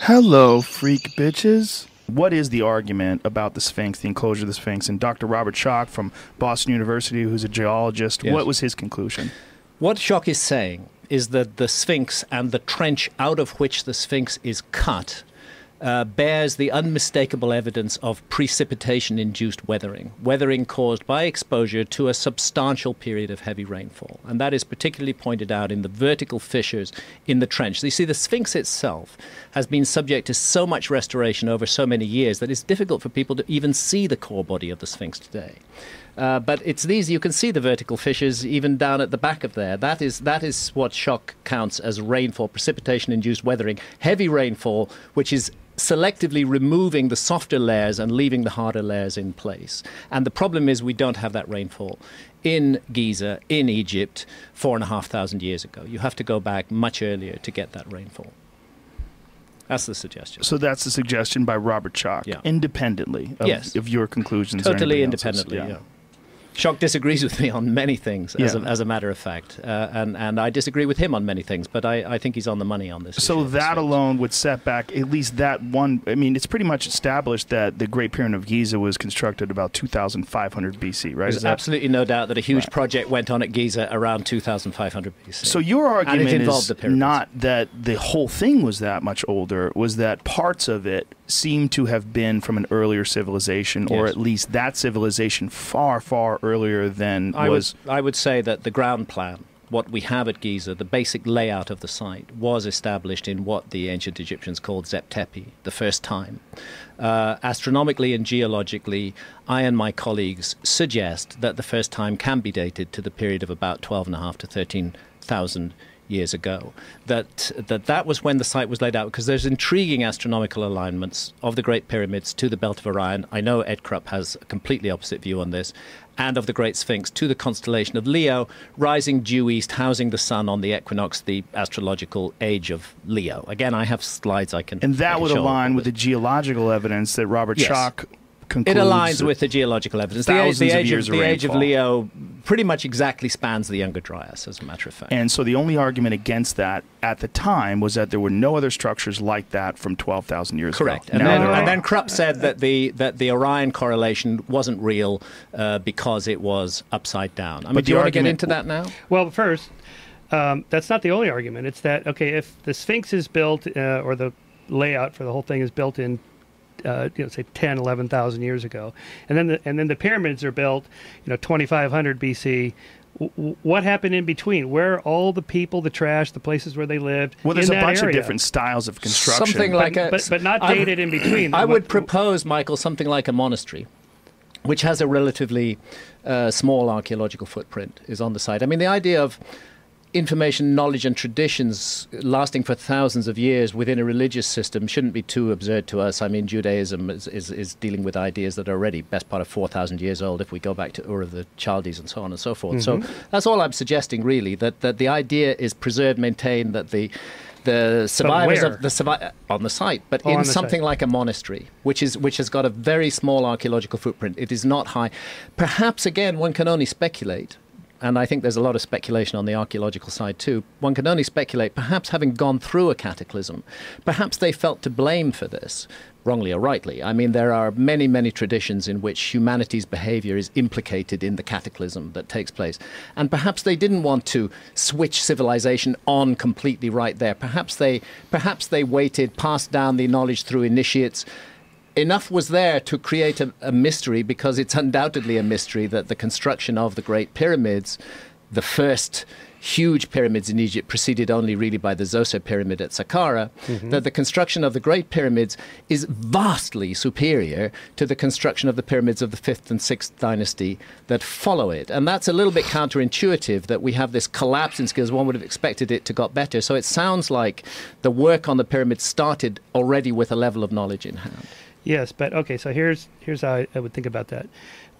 Hello, freak bitches. What is the argument about the Sphinx, the enclosure of the Sphinx? And Dr. Robert Schoch from Boston University, who's a geologist, Yes. what was his conclusion? What Schoch is saying is that the Sphinx and the trench out of which the Sphinx is cut uh, bears the unmistakable evidence of precipitation induced weathering, weathering caused by exposure to a substantial period of heavy rainfall. And that is particularly pointed out in the vertical fissures in the trench. So you see, the Sphinx itself has been subject to so much restoration over so many years that it's difficult for people to even see the core body of the Sphinx today. Uh, but it's these you can see the vertical fissures even down at the back of there. That is that is what Schoch counts as rainfall, precipitation induced weathering, heavy rainfall, which is selectively removing the softer layers and leaving the harder layers in place. And the problem is we don't have that rainfall in Giza, in Egypt, four and a half thousand years ago. You have to go back much earlier to get that rainfall. That's the suggestion. So that's the suggestion by Robert Schoch, Yeah. independently of, Yes. of your conclusions. totally independently. Yeah. Schoch disagrees with me on many things, as, a, as a matter of fact, uh, and and I disagree with him on many things. But I, I think he's on the money on this. So that alone would set back at least that one. I mean, it's pretty much established that the Great Pyramid of Giza was constructed about 2,500 BC, right? There's Is that- absolutely no doubt that a huge Right. project went on at Giza around 2,500 BC. So your argument is the not that the whole thing was that much older, was that parts of it seem to have been from an earlier civilization, or at least that civilization far, far earlier than I was. would, I would say that the ground plan, what we have at Giza, the basic layout of the site, was established in what the ancient Egyptians called Zep Tepi, the first time. Uh, astronomically and geologically, I and my colleagues suggest that the first time can be dated to the period of about 12.5 to 13,000 years ago. That, that that was when the site was laid out because there's intriguing astronomical alignments of the Great Pyramids to the Belt of Orion. I know Ed Krupp has a completely opposite view on this. And of the Great Sphinx to the constellation of Leo, rising due east, housing the sun on the equinox, the astrological age of Leo. Again, I have slides I can. and that would align of with the geological evidence that Robert Yes. Schoch It aligns with the geological evidence. The, age- Thousands the of age years of of the age of. Leo pretty much exactly spans the Younger Dryas, as a matter of fact. And so the only argument against that at the time was that there were no other structures like that from 12,000 years Correct. ago. And then, and then Krupp said that the that the Orion correlation wasn't real uh, because it was upside down. I mean, But do you the want to get into that now? Well, first, um, that's not the only argument. It's that okay, if the Sphinx is built uh, or the layout for the whole thing is built in, uh, you know, say 10, 11,000 years ago, and then the, and then the pyramids are built, you know, 2,500 BC. W- w- what happened in between? Where are all the people, the trash, the places where they lived? well, there's in a bunch area? of different styles of construction. Something like a, but, but not I- dated in between. I would propose, Michael, something like a monastery, which has a relatively uh, small archaeological footprint, is on the site. I mean, the idea of information, knowledge, and traditions lasting for thousands of years within a religious system shouldn't be too absurd to us. I mean, Judaism is, is, is dealing with ideas that are already best part of 4,000 years old if we go back to Ur of the Chaldees and so on and so forth. So that's all I'm suggesting, really, that, that the idea is preserved, maintained, that the the survivors of the survi- on the site, but Oh, in something site. like a monastery, which is which has got a very small archaeological footprint. It is not high. Perhaps again, one can only speculate, and I think there's a lot of speculation on the archaeological side too. One can only speculate. Perhaps having gone through a cataclysm, perhaps they felt to blame for this, wrongly or rightly. I mean, there are many, many traditions in which humanity's behavior is implicated in the cataclysm that takes place. And perhaps they didn't want to switch civilization on completely right there. Perhaps they, perhaps they waited, passed down the knowledge through initiates. Enough was there to create a, a mystery because it's undoubtedly a mystery that the construction of the Great Pyramids, the first huge pyramids in Egypt preceded only really by the Zoser pyramid at Saqqara, mm-hmm. that the construction of the Great Pyramids is vastly superior to the construction of the pyramids of the 5th and 6th dynasty that follow it. And that's a little bit counterintuitive that we have this collapse in skills. One would have expected it to got better. So it sounds like the work on the pyramids started already with a level of knowledge in hand. Yes, but okay. So here's here's how I, I would think about that.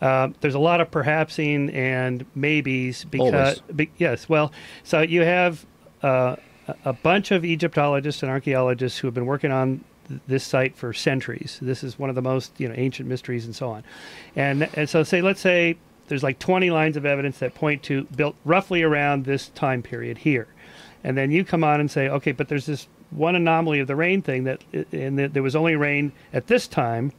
Um, there's a lot of perhapsing and maybes because be, yes. Well, so you have uh, a- a bunch of Egyptologists and archaeologists who have been working on this site for centuries. This is one of the most you know ancient mysteries and so on. And and so say let's say there's like 20 lines of evidence that point to built roughly around this time period here. And then you come on and say, okay, but there's this one anomaly of the rain thing that, and that there was only rain at this time.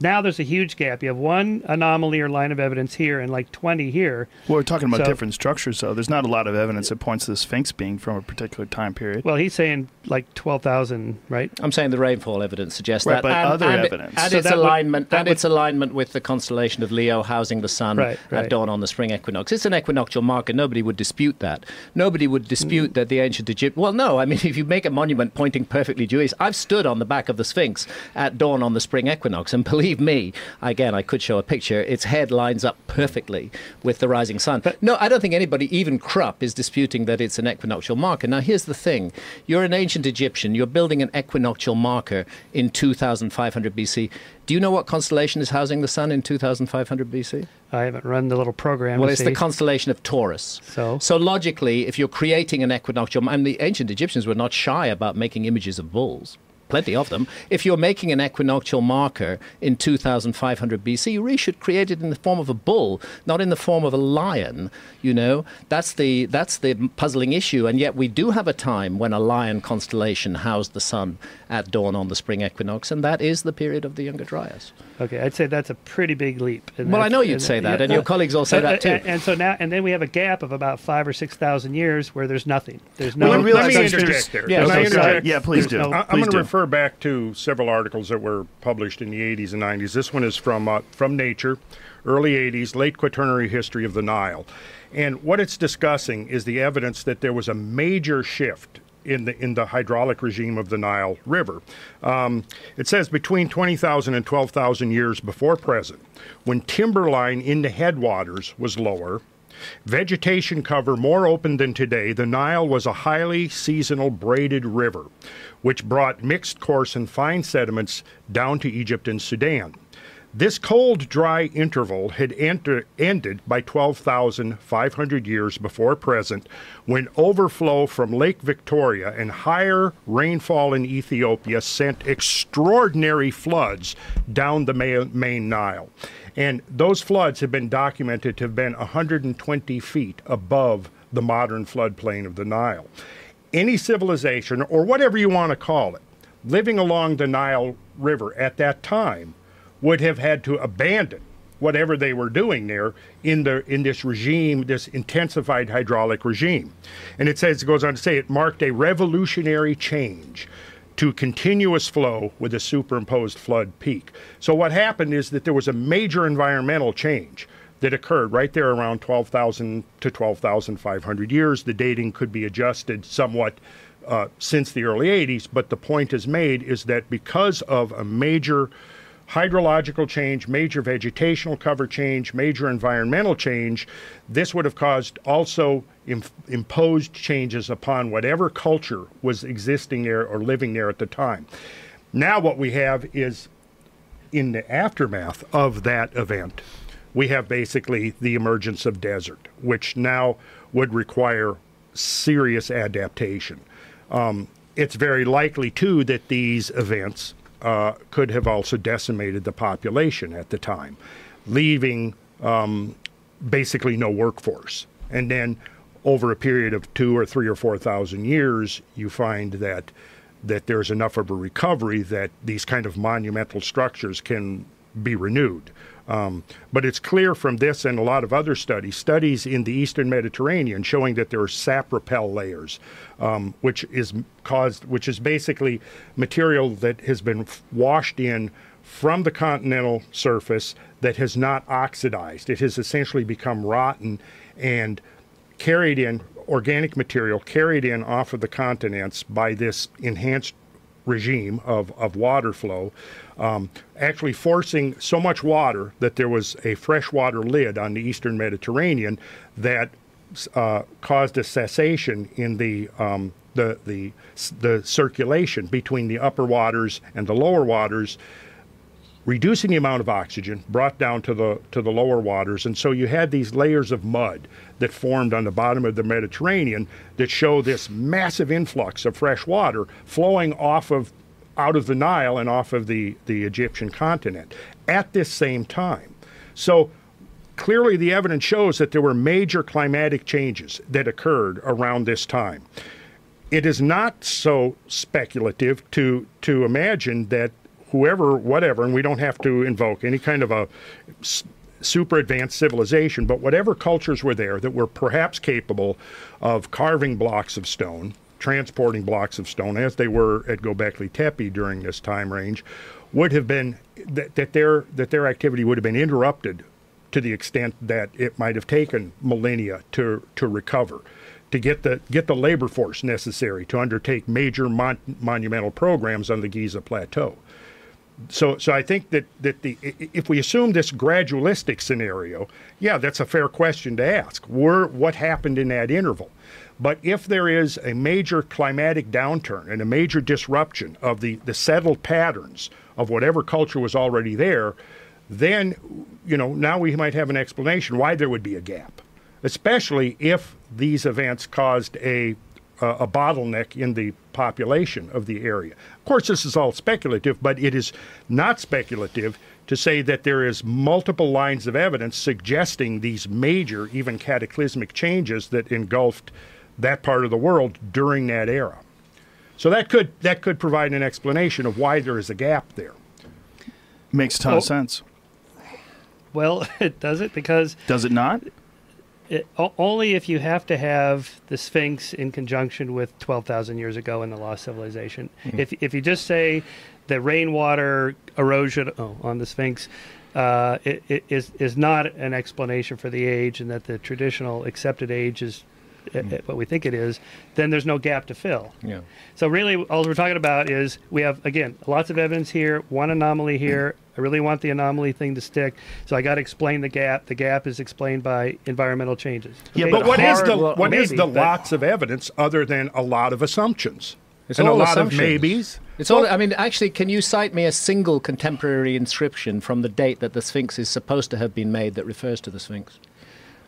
Now there's a huge gap. You have one anomaly or line of evidence here and like 20 here. Well, we're talking about So- different structures, though. There's not a lot of evidence that points to the Sphinx being from a particular time period. Well, he's saying like 12,000, right? I'm saying the rainfall evidence suggests Right, that, but and, other and, evidence. and So its that would- alignment, that and would- its alignment with the constellation of Leo housing the sun Right, right. at dawn on the spring equinox. It's an equinoctial marker. Nobody would dispute that. Nobody would dispute that the ancient Egypt. Well, no. I mean, if you make a monument pointing perfectly due east, I've stood on the back of the Sphinx at dawn on the spring equinox, and believe me, again, I could show a picture. Its head lines up perfectly with the rising sun. no, I don't think anybody, even Krupp, is disputing that it's an equinoctial marker. Now, here's the thing: you're an ancient Egyptian. You're building an equinoctial marker in 2,500 BC. Do you know what constellation is housing the sun in 2,500 BC? I haven't run the little program. Well, it's see. the constellation of Taurus. So? so logically, if you're creating an equinoctial, and the ancient Egyptians were not shy about making images of bulls. Plenty of them. If you're making an equinoctial marker in 2500 BC, you really should create it in the form of a bull, not in the form of a lion. You know, that's the that's the puzzling issue. And yet, we do have a time when a lion constellation housed the sun at dawn on the spring equinox, and that is the period of the Younger Dryas. Okay, I'd say that's a pretty big leap. And Well, I know you'd and- say that, yeah, and your uh, colleagues all say and- that too. And, and so now, and then we have a gap of about five or six thousand years where there's nothing. There's no. Well, let, realize let me there's- interject there. Yeah, Can so I interject? Yeah, please do. No, I- I'm going to do. Refer back to several articles that were published in the 80s and 90s. This one is from uh, from Nature, early 80s, late Quaternary history of the Nile, and what it's discussing is the evidence that there was a major shift in the in the hydraulic regime of the Nile River. Um, it says between 20,000 and 12,000 years before present, when timberline in the headwaters was lower. Vegetation cover more open than today, the Nile was a highly seasonal braided river, which brought mixed coarse and fine sediments down to Egypt and Sudan. This cold, dry interval had enter, ended by 12,500 years before present, when overflow from Lake Victoria and higher rainfall in Ethiopia sent extraordinary floods down the main Nile. And those floods have been documented to have been 120 feet above the modern floodplain of the Nile. Any civilization, or whatever you want to call it, living along the Nile River at that time would have had to abandon whatever they were doing there in the in this regime, this intensified hydraulic regime. And it says it goes on to say it marked a revolutionary change to continuous flow with a superimposed flood peak. So what happened is that there was a major environmental change that occurred right there around 12,000 to 12,500 years. The dating could be adjusted somewhat uh, since the early 80s, but the point is made is that because of a major hydrological change, major vegetational cover change, major environmental change, this would have caused also Im- imposed changes upon whatever culture was existing there or living there at the time. Now, what we have is in the aftermath of that event, we have basically the emergence of desert, which now would require serious adaptation. Um, it's very likely, too, that these events uh, could have also decimated the population at the time, leaving um, basically no workforce. And then over a period of two or three or four thousand years, you find that that there's enough of a recovery that these kind of monumental structures can be renewed. Um, but it's clear from this and a lot of other studies, studies in the eastern Mediterranean, showing that there are sapropel layers, um, which is caused, which is basically material that has been washed in from the continental surface that has not oxidized. It has essentially become rotten and carried in organic material carried in off of the continents by this enhanced regime of, of water flow, um, actually forcing so much water that there was a freshwater lid on the eastern Mediterranean that uh, caused a cessation in the, um, the, the, the circulation between the upper waters and the lower waters reducing the amount of oxygen brought down to the to the lower waters. And so you had these layers of mud that formed on the bottom of the Mediterranean that show this massive influx of fresh water flowing off of out of the Nile and off of the the Egyptian continent at this same time. So clearly the evidence shows that there were major climatic changes that occurred around this time. It is not so speculative to to imagine that whoever, whatever, and we don't have to invoke any kind of a super advanced civilization, but whatever cultures were there that were perhaps capable of carving blocks of stone, transporting blocks of stone, as they were at Gobekli Tepe during this time range, would have been that, that their that their activity would have been interrupted to the extent that it might have taken millennia to to recover to get the get the labor force necessary to undertake major mon- monumental programs on the Giza plateau. So, so I think that, that the if we assume this gradualistic scenario, yeah, that's a fair question to ask. Were what happened in that interval? But if there is a major climatic downturn and a major disruption of the, the settled patterns of whatever culture was already there, then you know now we might have an explanation why there would be a gap, especially if these events caused a uh, a bottleneck in the population of the area. Of course, this is all speculative, but it is not speculative to say that there is multiple lines of evidence suggesting these major, even cataclysmic changes that engulfed that part of the world during that era. So that could that could provide an explanation of why there is a gap there. Makes a ton Oh. of sense. Well, it does it because Does it not? It, only if you have to have the Sphinx in conjunction with 12,000 years ago in the lost civilization. If, if you just say the rainwater erosion oh, on the Sphinx uh, it, it is, is not an explanation for the age and that the traditional accepted age is uh, uh, what we think it is, then there's no gap to fill. Yeah. So really, all we're talking about is we have again lots of evidence here, one anomaly here. I really want the anomaly thing to stick, so I got to explain the gap. The gap is explained by environmental changes. Yeah, Okay? but But what is hard- the well, what is maybe, the but- lots of evidence other than a lot of assumptions It's and a lot of maybes? It's all. I mean, actually, can you cite me a single contemporary inscription from the date that the Sphinx is supposed to have been made that refers to the Sphinx?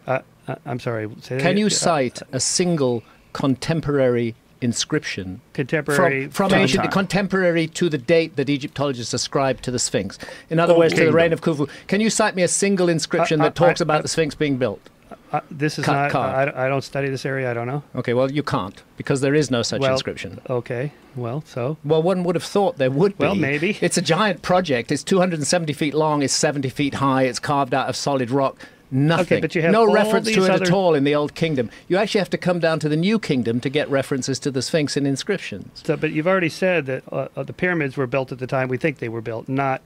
Uh, I'm sorry. Say that Can you again. cite a single contemporary inscription contemporary from, from ancient contemporary to the date that Egyptologists ascribe to the Sphinx? In other words, to the reign of Khufu. Can you cite me a single inscription Uh, that uh, talks I- about I- the Sphinx being built? Uh, this is not. card. I, I don't study this area. I don't know. Okay, well, you can't because there is no such Well, inscription. Okay. Well, so Well, one would have thought there would be. Well, maybe. It's a giant project. It's 270 feet long. It's 70 feet high. It's carved out of solid rock. Nothing. but you have no reference to it at all in the Old Kingdom. You actually have to come down to the New Kingdom to get references to the Sphinx in inscriptions. So, but you've already said that uh, uh, the pyramids were built at the time we think they were built, not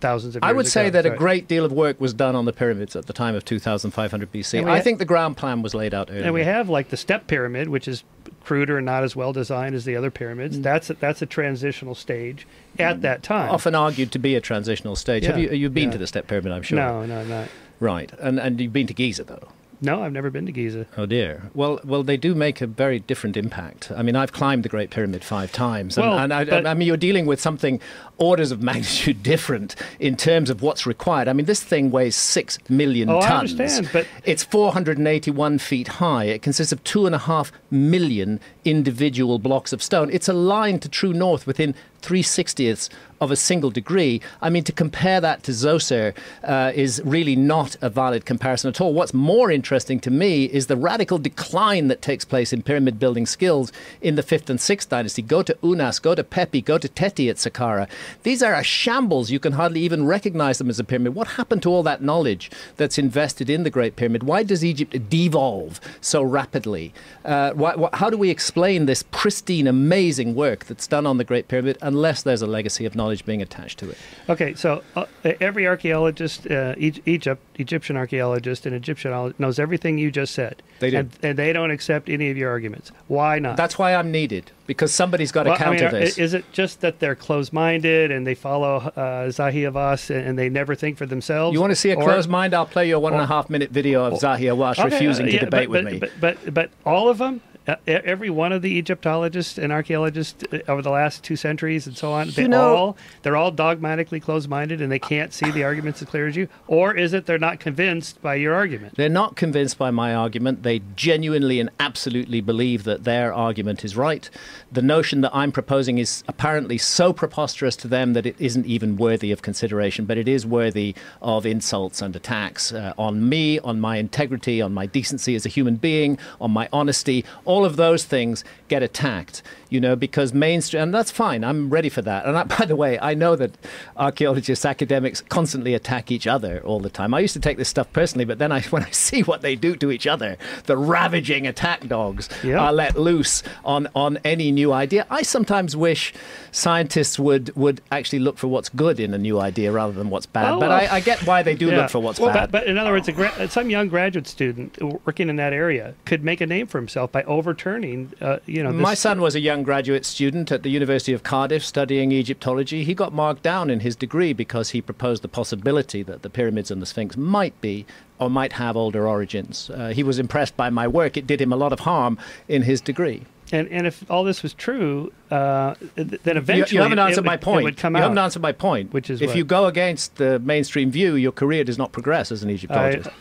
thousands of years I would say ago. that a great deal of work was done on the pyramids at the time of 2500 BC. I ha- think the ground plan was laid out earlier. And we have like the step pyramid, which is cruder and not as well designed as the other Mm. pyramids. That's a, that's a transitional stage at that time. often argued to be a transitional stage. Have you you've been yeah. to the Step Pyramid, I'm sure. No, no, not. Right. And and you've been to Giza though. No, I've never been to Giza. Oh dear. Well, well, they do make a very different impact. I mean, I've climbed the Great Pyramid five times, and, Well, and I, I mean, you're dealing with something orders of magnitude different in terms of what's required. I mean, this thing weighs six million Oh, I tons. understand, but- it's 481 feet high. It consists of two and a half million individual blocks of stone. It's aligned to true north within three sixtieths of a single degree. I mean, to compare that to Zoser uh, is really not a valid comparison at all. What's more interesting to me is the radical decline that takes place in pyramid building skills in the 5th and 6th dynasty. Go to Unas, go to Pepi, go to Teti at Saqqara. These are a shambles. You can hardly even recognize them as a pyramid. What happened to all that knowledge that's invested in the Great Pyramid? Why does Egypt devolve so rapidly? Uh, why, why, how do we explain this pristine, amazing work that's done on the Great Pyramid unless there's a legacy of knowledge being attached to it? Okay, so uh, every archaeologist, uh, Egypt, Egyptian archaeologist, and Egyptiologist knows everything you just said. They do. And, and they don't accept any of your arguments. Why not? That's why I'm needed because somebody's got to Well, I mean, counter this. Is it just that they're closed-minded and they follow uh, Zahi Hawass and, and they never think for themselves? you want to see a Or- closed mind? I'll play you a one and a half minute video of Zahi Hawass Okay, refusing uh, to debate but, with me. but, But, but but all of them, uh, every one of the Egyptologists and archaeologists uh, over the last two centuries and so on, they know- all they're all dogmatically closed-minded and they can't see the arguments as clear as you. Or is it they're not convinced by your argument? They're not convinced by my argument. They genuinely and absolutely believe that their argument is right. The notion that I'm proposing is apparently so preposterous to them that it isn't even worthy of consideration, but it is worthy of insults and attacks uh, on me, on my integrity, on my decency as a human being, on my honesty. All all of those things get attacked, you know, because mainstream, and that's fine. I'm ready for that. And I, by the way, I know that archaeologists, academics constantly attack each other all the time. I used to take this stuff personally, but then I, when I see what they do to each other, the ravaging attack dogs are let loose on, on any new idea. I sometimes wish scientists would, would actually look for what's good in a new idea rather than what's bad. Oh, but well, I, I get why they do Yeah. look for what's Well, bad. But, but in other words, a gra- some young graduate student working in that area could make a name for himself by overturning, uh, you know, My son was a young graduate student at the University of Cardiff studying Egyptology. He got marked down in his degree because he proposed the possibility that the pyramids and the Sphinx might be or might have older origins. Uh, he was impressed by my work. It did him a lot of harm in his degree. And and if all this was true, uh, then eventually you haven't it answered would- my point. Would come you out. haven't answered my point. Which is if what? you go against the mainstream view, your career does not progress as an Egyptologist. I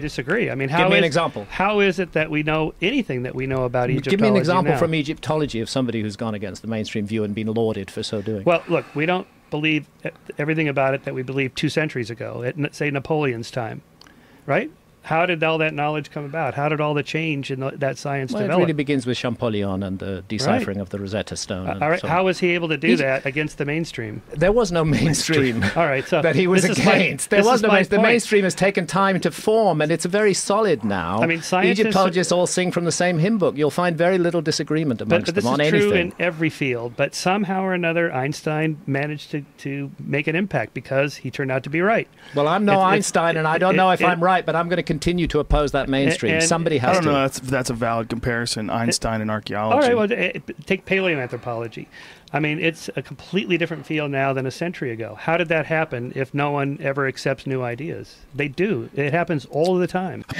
disagree. I mean, how me an example. How is it that we know anything that we know about Egyptology Give me an example now? from Egyptology of somebody who's gone against the mainstream view and been lauded for so doing. Well, look, we don't believe e- everything about it that we believed two centuries ago, at say Napoleon's time, right? How did all that knowledge come about? How did all the change in the, that science Well, it develop? really begins with Champollion and the deciphering of the Rosetta Stone. and all right, so how was he able to do He's- that against the mainstream? There was no mainstream All right, so that he was this is my- against. there was no mainstream. The mainstream has taken time to form, and it's very solid now. I mean, scientists- Egyptologists all sing from the same hymn book. You'll find very little disagreement But, amongst but this them on is true in every field. But somehow or another, Einstein managed to, to make an impact because he turned out to be right. well, I'm no it's- Einstein, and I don't it- know if it- I'm right, but I'm going to continue to oppose that mainstream. and- Somebody I has don't to. know. That's that's a valid comparison. Einstein and archaeology. All right, well, eh, take paleoanthropology. I mean, it's a completely different field now than a century ago. How did that happen if no one ever accepts new ideas? They do. It happens all the time.